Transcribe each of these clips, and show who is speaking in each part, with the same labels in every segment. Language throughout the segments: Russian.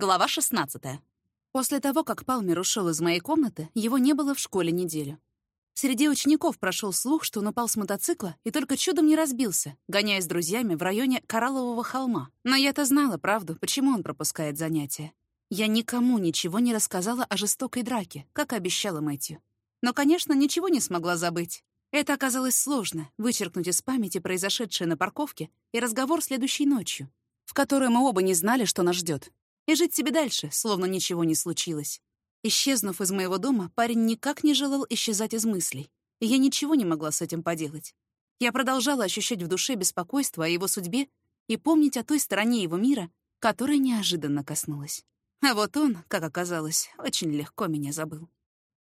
Speaker 1: Глава 16. После того, как Палмер ушел из моей комнаты, его не было в школе неделю. Среди учеников прошел слух, что он упал с мотоцикла и только чудом не разбился, гоняясь с друзьями в районе Кораллового холма. Но я-то знала правду, почему он пропускает занятия. Я никому ничего не рассказала о жестокой драке, как обещала Мэтью. Но, конечно, ничего не смогла забыть. Это оказалось сложно — вычеркнуть из памяти произошедшее на парковке и разговор следующей ночью, в которой мы оба не знали, что нас ждет и жить себе дальше, словно ничего не случилось. Исчезнув из моего дома, парень никак не желал исчезать из мыслей, и я ничего не могла с этим поделать. Я продолжала ощущать в душе беспокойство о его судьбе и помнить о той стороне его мира, которая неожиданно коснулась. А вот он, как оказалось, очень легко меня забыл.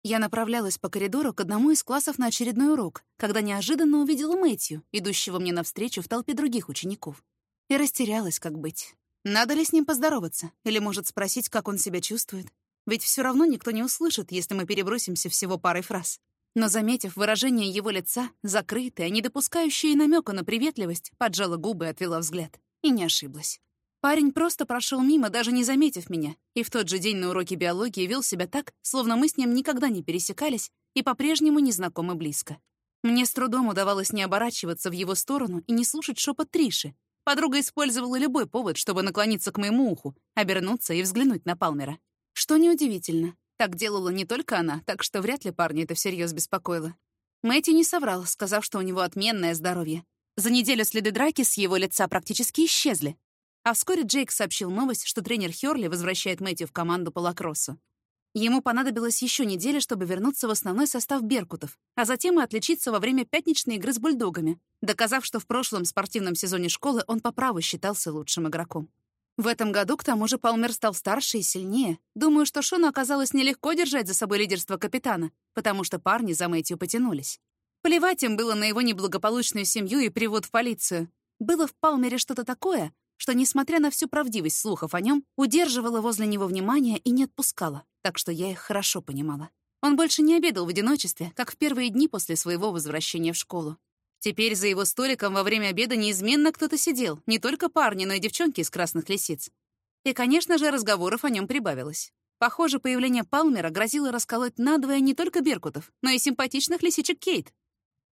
Speaker 1: Я направлялась по коридору к одному из классов на очередной урок, когда неожиданно увидела Мэтью, идущего мне навстречу в толпе других учеников. И растерялась, как быть. Надо ли с ним поздороваться? Или, может, спросить, как он себя чувствует? Ведь все равно никто не услышит, если мы перебросимся всего парой фраз. Но, заметив выражение его лица, закрытое, не допускающее намека на приветливость, поджала губы и отвела взгляд. И не ошиблась. Парень просто прошел мимо, даже не заметив меня, и в тот же день на уроке биологии вел себя так, словно мы с ним никогда не пересекались и по-прежнему не знакомы близко. Мне с трудом удавалось не оборачиваться в его сторону и не слушать шепот Триши, Подруга использовала любой повод, чтобы наклониться к моему уху, обернуться и взглянуть на Палмера. Что неудивительно. Так делала не только она, так что вряд ли парня это всерьез беспокоило. Мэтью не соврал, сказав, что у него отменное здоровье. За неделю следы драки с его лица практически исчезли. А вскоре Джейк сообщил новость, что тренер Хёрли возвращает Мэтью в команду по лакроссу. Ему понадобилось еще неделя, чтобы вернуться в основной состав «Беркутов», а затем и отличиться во время пятничной игры с бульдогами, доказав, что в прошлом спортивном сезоне школы он по праву считался лучшим игроком. В этом году, к тому же, Палмер стал старше и сильнее. Думаю, что Шону оказалось нелегко держать за собой лидерство капитана, потому что парни за Мэтью потянулись. Плевать им было на его неблагополучную семью и привод в полицию. Было в Палмере что-то такое, что, несмотря на всю правдивость слухов о нем, удерживала возле него внимание и не отпускала, так что я их хорошо понимала. Он больше не обедал в одиночестве, как в первые дни после своего возвращения в школу. Теперь за его столиком во время обеда неизменно кто-то сидел, не только парни, но и девчонки из красных лисиц. И, конечно же, разговоров о нем прибавилось. Похоже, появление Палмера грозило расколоть надвое не только Беркутов, но и симпатичных лисичек Кейт,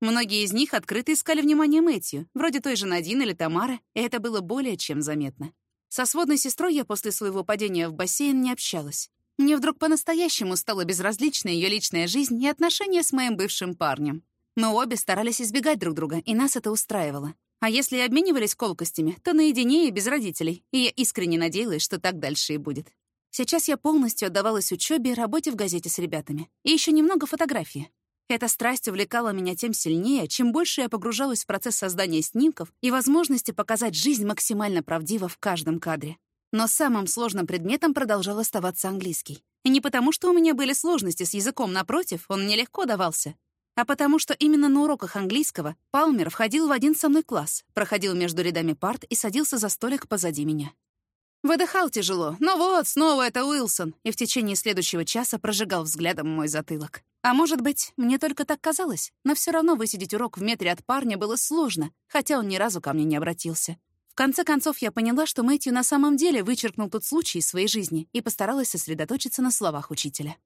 Speaker 1: Многие из них открыто искали внимание Мэтью, вроде той же Надин или Тамары, и это было более чем заметно. Со сводной сестрой я после своего падения в бассейн не общалась. Мне вдруг по-настоящему стала безразлична ее личная жизнь и отношения с моим бывшим парнем. Мы обе старались избегать друг друга, и нас это устраивало. А если и обменивались колкостями, то наедине и без родителей, и я искренне надеялась, что так дальше и будет. Сейчас я полностью отдавалась учебе работе в газете с ребятами. И еще немного фотографии. Эта страсть увлекала меня тем сильнее, чем больше я погружалась в процесс создания снимков и возможности показать жизнь максимально правдиво в каждом кадре. Но самым сложным предметом продолжал оставаться английский. И не потому, что у меня были сложности с языком, напротив, он мне легко давался, а потому что именно на уроках английского Палмер входил в один со мной класс, проходил между рядами парт и садился за столик позади меня. Выдыхал тяжело, но вот, снова это Уилсон, и в течение следующего часа прожигал взглядом мой затылок. А может быть, мне только так казалось, но все равно высидеть урок в метре от парня было сложно, хотя он ни разу ко мне не обратился. В конце концов, я поняла, что Мэтью на самом деле вычеркнул тот случай из своей жизни и постаралась сосредоточиться на словах учителя.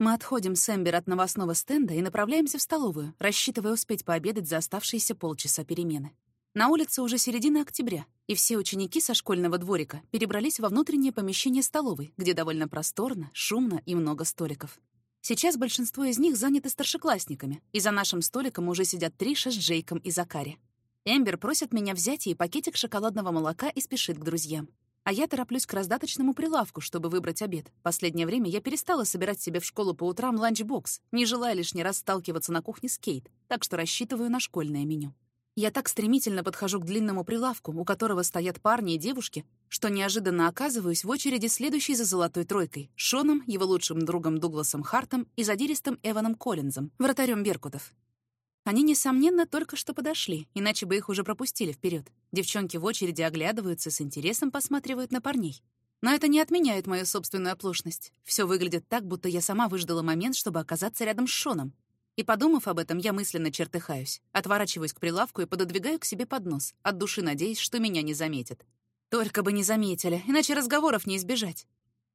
Speaker 1: Мы отходим с Эмбер от новостного стенда и направляемся в столовую, рассчитывая успеть пообедать за оставшиеся полчаса перемены. На улице уже середина октября, и все ученики со школьного дворика перебрались во внутреннее помещение столовой, где довольно просторно, шумно и много столиков. Сейчас большинство из них заняты старшеклассниками, и за нашим столиком уже сидят Триша с Джейком и Закари. Эмбер просит меня взять ей пакетик шоколадного молока и спешит к друзьям. А я тороплюсь к раздаточному прилавку, чтобы выбрать обед. Последнее время я перестала собирать себе в школу по утрам ланчбокс, не желая лишний раз сталкиваться на кухне с Кейт, так что рассчитываю на школьное меню. Я так стремительно подхожу к длинному прилавку, у которого стоят парни и девушки, что неожиданно оказываюсь в очереди следующей за золотой тройкой — Шоном, его лучшим другом Дугласом Хартом и задиристым Эваном Коллинзом, вратарем Беркутов. Они, несомненно, только что подошли, иначе бы их уже пропустили вперед. Девчонки в очереди оглядываются, с интересом посматривают на парней. Но это не отменяет мою собственную оплошность. Все выглядит так, будто я сама выждала момент, чтобы оказаться рядом с Шоном. И, подумав об этом, я мысленно чертыхаюсь, отворачиваюсь к прилавку и пододвигаю к себе поднос, от души надеясь, что меня не заметят. Только бы не заметили, иначе разговоров не избежать.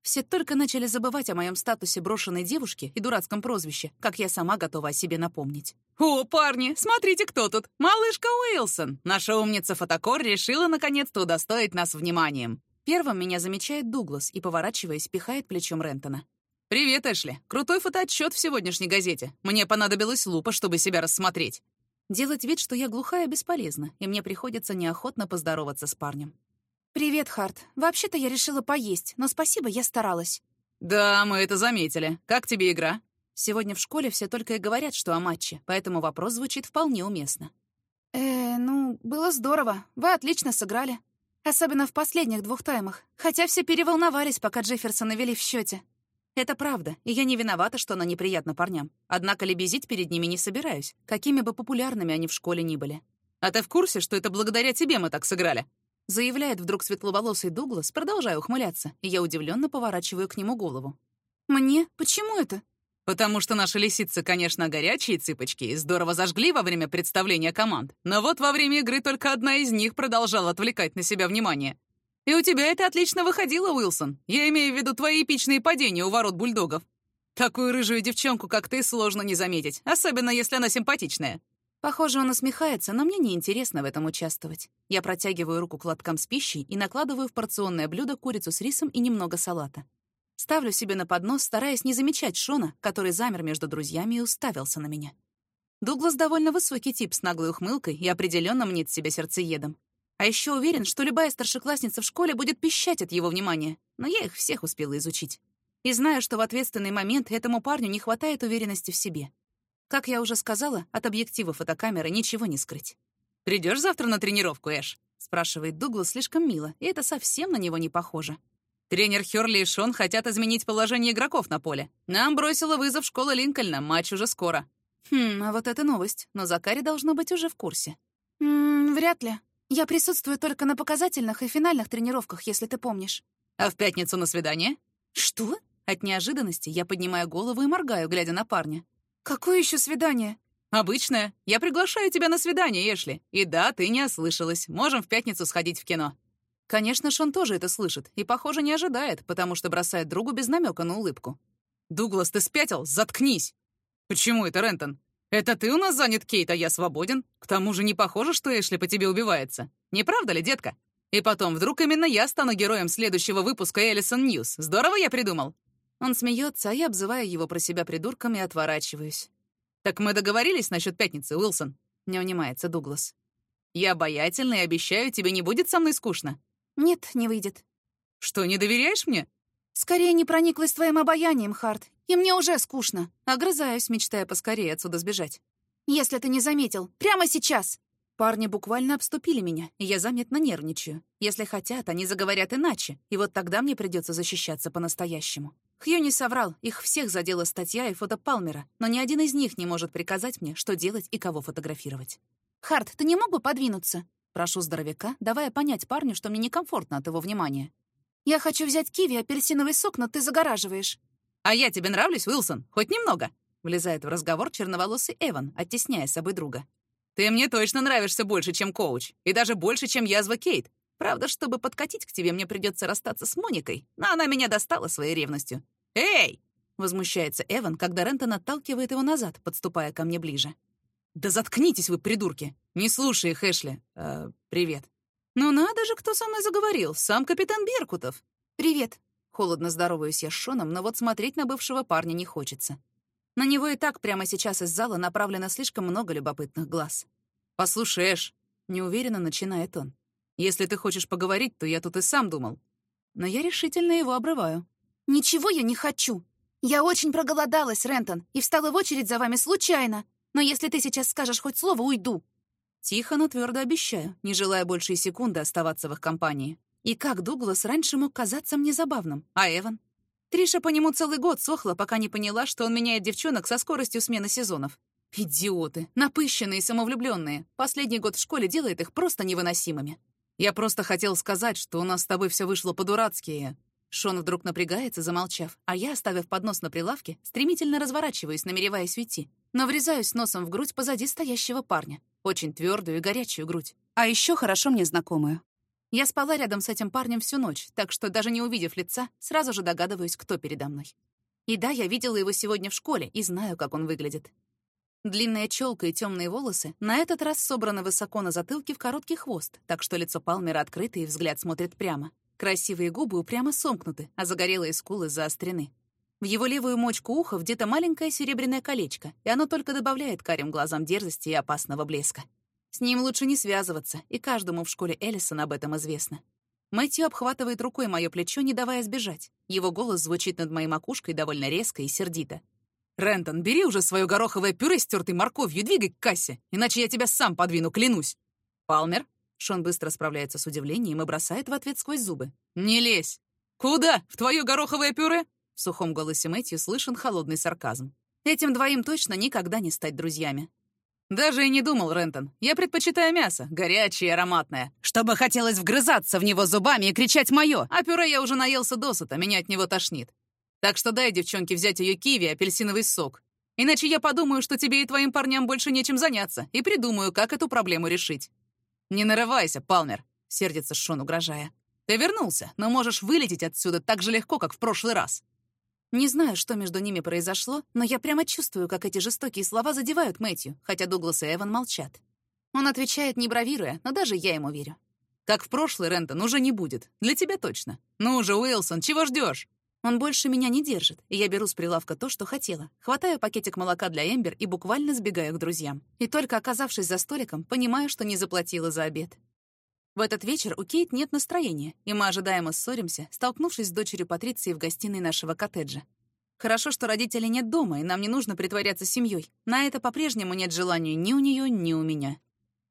Speaker 1: Все только начали забывать о моем статусе брошенной девушки и дурацком прозвище, как я сама готова о себе напомнить. «О, парни, смотрите, кто тут! Малышка Уилсон! Наша умница Фотокор решила наконец-то удостоить нас вниманием!» Первым меня замечает Дуглас и, поворачиваясь, пихает плечом Рентона. «Привет, Эшли. Крутой фотоотчет в сегодняшней газете. Мне понадобилась лупа, чтобы себя рассмотреть». Делать вид, что я глухая, бесполезно, и мне приходится неохотно поздороваться с парнем.
Speaker 2: «Привет, Харт. Вообще-то я решила поесть, но спасибо, я старалась».
Speaker 1: «Да, мы это заметили. Как тебе игра?» Сегодня в школе все только и говорят, что о матче, поэтому вопрос звучит вполне уместно.
Speaker 2: «Э, ну, было здорово. Вы отлично сыграли. Особенно в последних двух таймах. Хотя все переволновались, пока Джефферсона вели в счете.
Speaker 1: Это правда, и я не виновата, что она неприятна парням. Однако лебезить перед ними не собираюсь, какими бы популярными они в школе ни были. «А ты в курсе, что это благодаря тебе мы так сыграли?» Заявляет вдруг светловолосый Дуглас, продолжая ухмыляться, и я удивленно поворачиваю к нему голову.
Speaker 2: «Мне? Почему это?»
Speaker 1: «Потому что наши лисицы, конечно, горячие цыпочки и здорово зажгли во время представления команд, но вот во время игры только одна из них продолжала отвлекать на себя внимание. И у тебя это отлично выходило, Уилсон. Я имею в виду твои эпичные падения у ворот бульдогов. Такую рыжую девчонку, как ты, сложно не заметить, особенно если она симпатичная. Похоже, он усмехается, но мне неинтересно в этом участвовать. Я протягиваю руку к лоткам с пищей и накладываю в порционное блюдо курицу с рисом и немного салата. Ставлю себе на поднос, стараясь не замечать Шона, который замер между друзьями и уставился на меня. Дуглас довольно высокий тип с наглой ухмылкой и определенно мнит себя сердцеедом. А еще уверен, что любая старшеклассница в школе будет пищать от его внимания, но я их всех успела изучить. И знаю, что в ответственный момент этому парню не хватает уверенности в себе. Как я уже сказала, от объектива фотокамеры ничего не скрыть. Придешь завтра на тренировку, Эш?» — спрашивает Дуглас слишком мило, и это совсем на него не похоже. Тренер Хёрли и Шон хотят изменить положение игроков на поле. Нам бросила вызов школа Линкольна, матч уже скоро. Хм, а вот это новость, но Закари должно быть уже в курсе.
Speaker 2: Ммм, вряд ли. Я присутствую только на показательных и финальных тренировках, если ты помнишь.
Speaker 1: А в пятницу на свидание?
Speaker 2: Что?
Speaker 1: От неожиданности я поднимаю голову и моргаю, глядя на парня.
Speaker 2: «Какое еще свидание?»
Speaker 1: «Обычное. Я приглашаю тебя на свидание, Эшли. И да, ты не ослышалась. Можем в пятницу сходить в кино». Конечно, Шон тоже это слышит и, похоже, не ожидает, потому что бросает другу без намека на улыбку. «Дуглас, ты спятил? Заткнись!» «Почему это, Рентон? Это ты у нас занят, Кейт, а я свободен? К тому же не похоже, что Эшли по тебе убивается. Не правда ли, детка? И потом, вдруг именно я стану героем следующего выпуска Эллисон Ньюс. Здорово я придумал?» Он смеется, а я обзываю его про себя придурком и отворачиваюсь. «Так мы договорились насчет пятницы, Уилсон?» — не унимается Дуглас. «Я обаятельный и обещаю, тебе не будет со мной скучно».
Speaker 2: «Нет, не выйдет».
Speaker 1: «Что, не доверяешь мне?»
Speaker 2: «Скорее не прониклась твоим обаянием, Харт, и мне уже скучно».
Speaker 1: Огрызаюсь, мечтая поскорее отсюда сбежать.
Speaker 2: «Если ты не заметил, прямо сейчас!»
Speaker 1: Парни буквально обступили меня, и я заметно нервничаю. Если хотят, они заговорят иначе, и вот тогда мне придется защищаться по-настоящему. Хью не соврал, их всех задела статья и фото Палмера, но ни один из них не может приказать мне, что делать и кого фотографировать.
Speaker 2: «Харт, ты не мог бы подвинуться?»
Speaker 1: Прошу здоровяка, давая понять парню, что мне некомфортно от его внимания.
Speaker 2: «Я хочу взять киви, апельсиновый сок, но ты загораживаешь».
Speaker 1: «А я тебе нравлюсь, Уилсон? Хоть немного?» Влезает в разговор черноволосый Эван, оттесняя с собой друга. «Ты мне точно нравишься больше, чем коуч, и даже больше, чем язва Кейт. Правда, чтобы подкатить к тебе, мне придется расстаться с Моникой, но она меня достала своей ревностью. «Эй!» — возмущается Эван, когда Рентон отталкивает его назад, подступая ко мне ближе. «Да заткнитесь вы, придурки! Не слушай их, Эшли. Э, привет». «Ну надо же, кто со мной заговорил. Сам капитан Беркутов».
Speaker 2: «Привет».
Speaker 1: Холодно здороваюсь я с Шоном, но вот смотреть на бывшего парня не хочется. На него и так прямо сейчас из зала направлено слишком много любопытных глаз. «Послушай, Эш», — неуверенно начинает он. Если ты хочешь поговорить, то я тут и сам думал. Но я решительно его обрываю.
Speaker 2: Ничего я не хочу. Я очень проголодалась, Рентон, и встала в очередь за вами случайно. Но если ты сейчас скажешь хоть слово, уйду.
Speaker 1: Тихо, но твердо обещаю, не желая больше и секунды оставаться в их компании. И как Дуглас раньше мог казаться мне забавным, а Эван? Триша по нему целый год сохла, пока не поняла, что он меняет девчонок со скоростью смены сезонов. Идиоты, напыщенные и самовлюбленные. Последний год в школе делает их просто невыносимыми. Я просто хотел сказать, что у нас с тобой все вышло по-дурацки. Шон вдруг напрягается, замолчав, а я, оставив поднос на прилавке, стремительно разворачиваюсь, намереваясь уйти, но врезаюсь носом в грудь позади стоящего парня. Очень твердую и горячую грудь. А еще хорошо мне знакомую. Я спала рядом с этим парнем всю ночь, так что даже не увидев лица, сразу же догадываюсь, кто передо мной. И да, я видела его сегодня в школе и знаю, как он выглядит. Длинная челка и темные волосы на этот раз собраны высоко на затылке в короткий хвост, так что лицо Палмера открыто и взгляд смотрит прямо. Красивые губы упрямо сомкнуты, а загорелые скулы заострены. В его левую мочку уха где-то маленькое серебряное колечко, и оно только добавляет карим глазам дерзости и опасного блеска. С ним лучше не связываться, и каждому в школе Эллисон об этом известно. Мэтью обхватывает рукой мое плечо, не давая сбежать. Его голос звучит над моей макушкой довольно резко и сердито. «Рентон, бери уже свое гороховое пюре с тертой морковью, двигай к кассе, иначе я тебя сам подвину, клянусь!» «Палмер?» Шон быстро справляется с удивлением и бросает в ответ сквозь зубы. «Не лезь!» «Куда? В твое гороховое пюре?» В сухом голосе Мэтью слышен холодный сарказм. Этим двоим точно никогда не стать друзьями. «Даже и не думал, Рентон. Я предпочитаю мясо, горячее и ароматное, чтобы хотелось вгрызаться в него зубами и кричать «моё», а пюре я уже наелся досыта, меня от него тошнит. Так что дай девчонке взять ее киви апельсиновый сок. Иначе я подумаю, что тебе и твоим парням больше нечем заняться, и придумаю, как эту проблему решить». «Не нарывайся, Палмер», — сердится Шон, угрожая. «Ты вернулся, но можешь вылететь отсюда так же легко, как в прошлый раз. Не знаю, что между ними произошло, но я прямо чувствую, как эти жестокие слова задевают Мэтью, хотя Дуглас и Эван молчат. Он отвечает, не бравируя, но даже я ему верю. «Как в прошлый, Рентон, уже не будет. Для тебя точно. Ну уже, Уилсон, чего ждешь? Он больше меня не держит, и я беру с прилавка то, что хотела. Хватаю пакетик молока для Эмбер и буквально сбегаю к друзьям. И только оказавшись за столиком, понимаю, что не заплатила за обед. В этот вечер у Кейт нет настроения, и мы ожидаемо ссоримся, столкнувшись с дочерью Патриции в гостиной нашего коттеджа. Хорошо, что родителей нет дома, и нам не нужно притворяться семьей. На это по-прежнему нет желания ни у нее, ни у меня.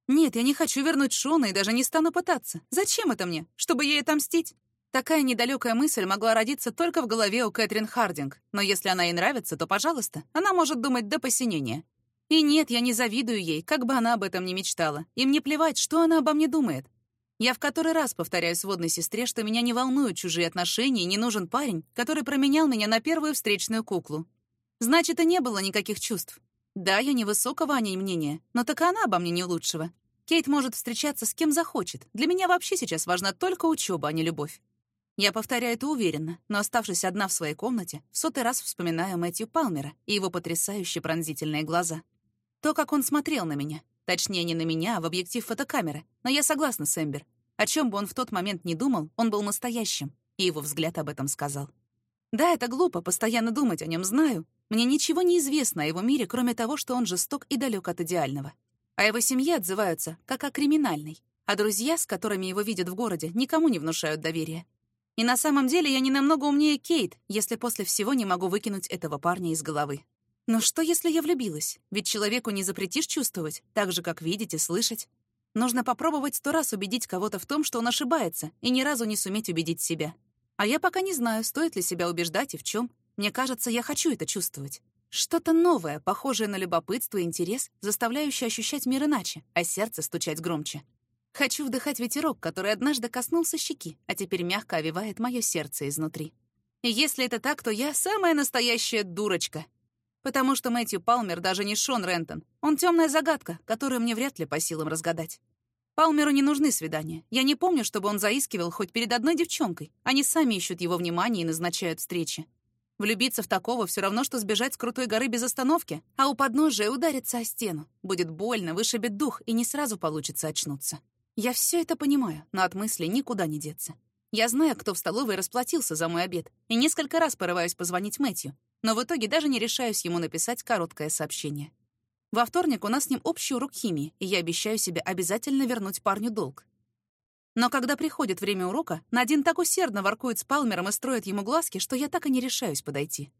Speaker 1: Нет, я не хочу вернуть Шона и даже не стану пытаться. Зачем это мне? Чтобы ей отомстить? Такая недалекая мысль могла родиться только в голове у Кэтрин Хардинг, но если она ей нравится, то, пожалуйста, она может думать до посинения. И нет, я не завидую ей, как бы она об этом ни мечтала. И мне плевать, что она обо мне думает. Я в который раз повторяю сводной сестре, что меня не волнуют чужие отношения и не нужен парень, который променял меня на первую встречную куклу. Значит, и не было никаких чувств. Да, я невысокого о ней мнения, но так и она обо мне не лучшего. Кейт может встречаться с кем захочет. Для меня вообще сейчас важна только учеба, а не любовь. Я повторяю это уверенно, но оставшись одна в своей комнате, в сотый раз вспоминаю Мэтью Палмера и его потрясающие пронзительные глаза. То, как он смотрел на меня, Точнее, не на меня, а в объектив фотокамеры. Но я согласна с Эмбер. О чем бы он в тот момент не думал, он был настоящим, и его взгляд об этом сказал. Да, это глупо, постоянно думать о нем знаю. Мне ничего не известно о его мире, кроме того, что он жесток и далек от идеального. А его семье отзываются, как о криминальной. А друзья, с которыми его видят в городе, никому не внушают доверия. И на самом деле я не намного умнее Кейт, если после всего не могу выкинуть этого парня из головы. Но что, если я влюбилась? Ведь человеку не запретишь чувствовать, так же, как видеть и слышать. Нужно попробовать сто раз убедить кого-то в том, что он ошибается, и ни разу не суметь убедить себя. А я пока не знаю, стоит ли себя убеждать и в чем. Мне кажется, я хочу это чувствовать. Что-то новое, похожее на любопытство и интерес, заставляющее ощущать мир иначе, а сердце стучать громче. Хочу вдыхать ветерок, который однажды коснулся щеки, а теперь мягко овивает мое сердце изнутри. И если это так, то я самая настоящая дурочка, Потому что Мэтью Палмер даже не Шон Рентон. Он темная загадка, которую мне вряд ли по силам разгадать. Палмеру не нужны свидания. Я не помню, чтобы он заискивал хоть перед одной девчонкой. Они сами ищут его внимание и назначают встречи. Влюбиться в такого все равно, что сбежать с крутой горы без остановки, а у подножия удариться о стену. Будет больно, вышибет дух, и не сразу получится очнуться. Я все это понимаю, но от мысли никуда не деться. Я знаю, кто в столовой расплатился за мой обед, и несколько раз порываюсь позвонить Мэтью, но в итоге даже не решаюсь ему написать короткое сообщение. Во вторник у нас с ним общий урок химии, и я обещаю себе обязательно вернуть парню долг. Но когда приходит время урока, Надин так усердно воркует с Палмером и строит ему глазки, что я так и не решаюсь подойти.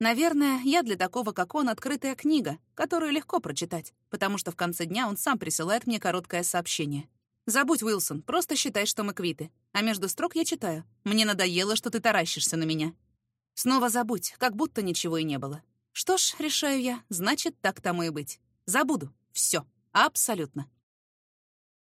Speaker 1: Наверное, я для такого, как он, открытая книга, которую легко прочитать, потому что в конце дня он сам присылает мне короткое сообщение. «Забудь, Уилсон, просто считай, что мы квиты». А между строк я читаю. «Мне надоело, что ты таращишься на меня. Снова забудь, как будто ничего и не было. Что ж, решаю я, значит, так тому и быть. Забуду. Все. Абсолютно.